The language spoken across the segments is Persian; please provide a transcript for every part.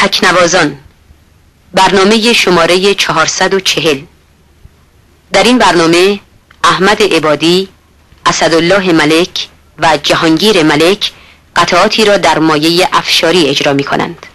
تکنوازان برنامه شماره 440 در این برنامه احمد عبادی، اسدالله ملک و جهانگیر ملک قطعاتی را در مایه افشاری اجرا می کنند.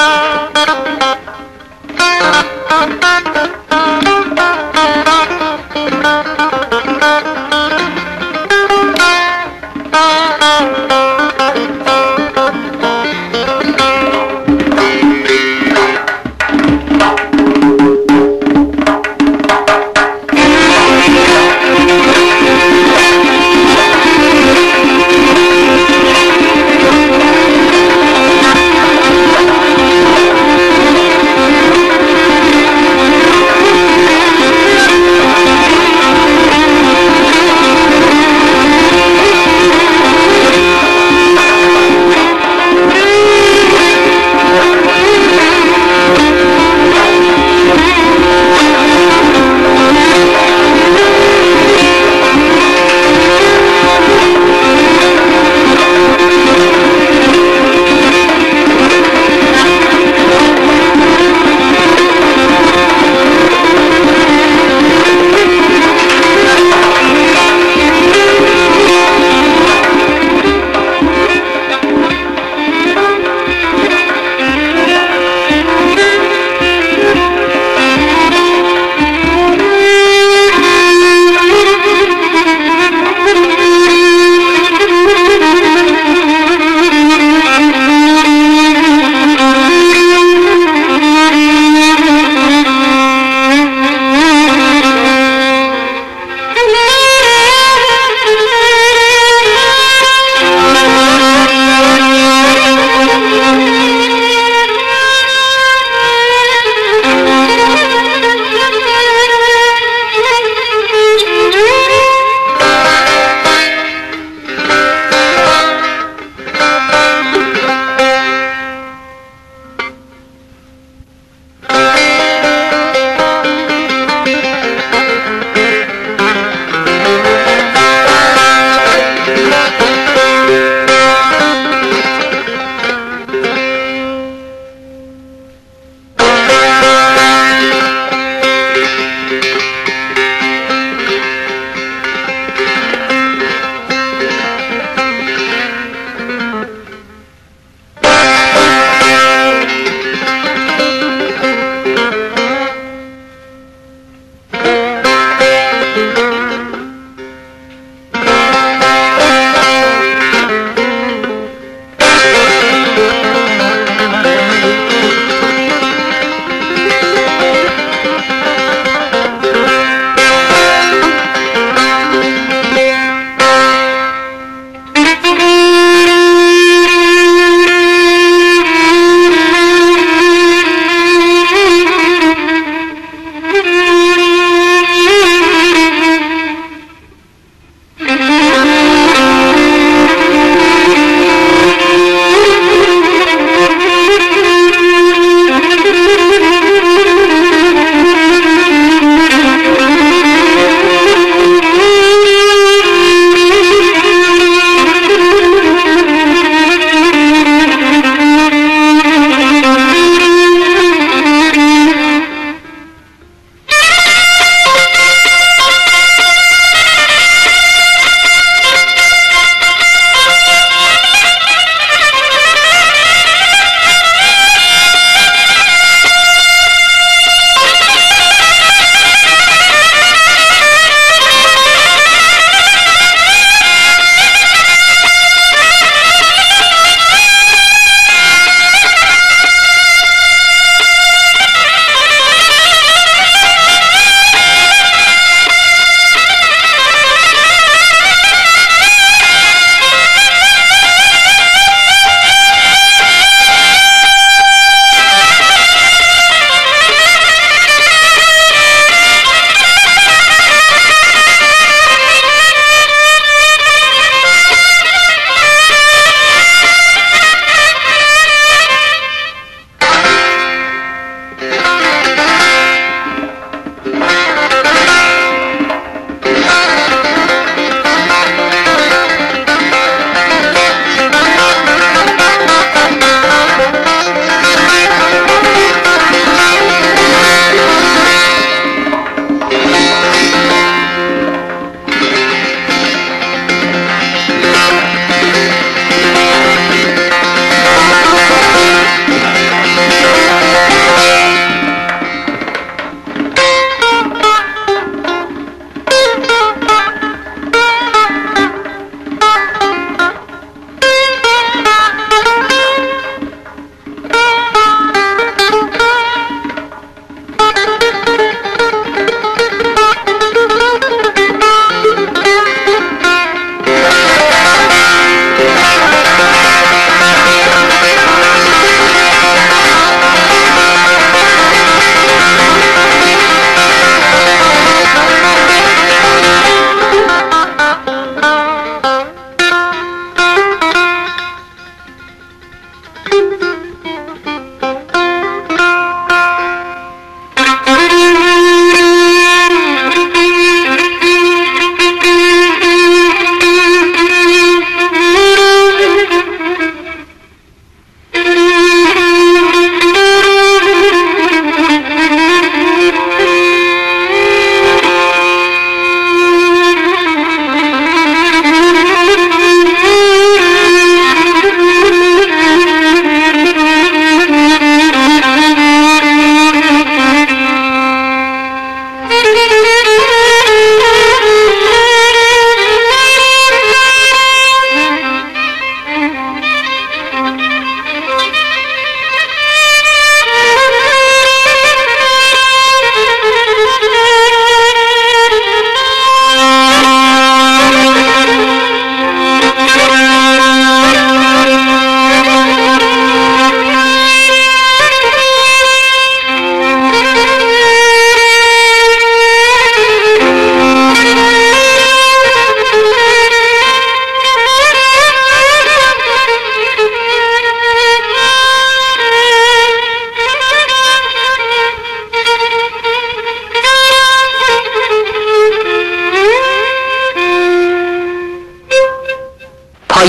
America.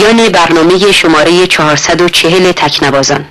پایان برنامه شماره 440 تکنوازان.